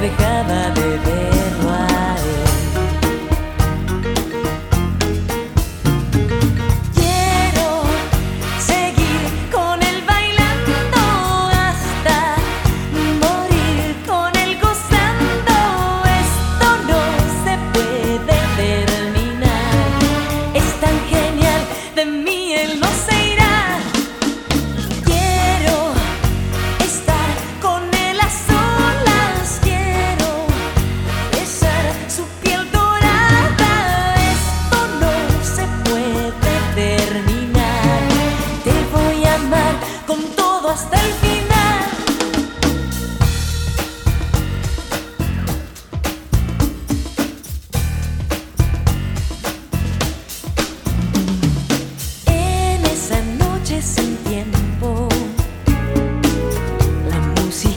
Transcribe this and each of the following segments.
dejaba de verlo a él. Quiero seguir con él bailando hasta morir con él gozando. Esto no se puede terminar. Es tan genial de mí el no sé.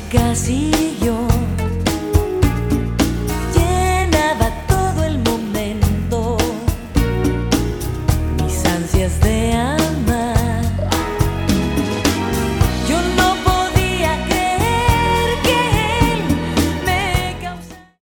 casillo. Llenaba todo el momento. Mis ansias de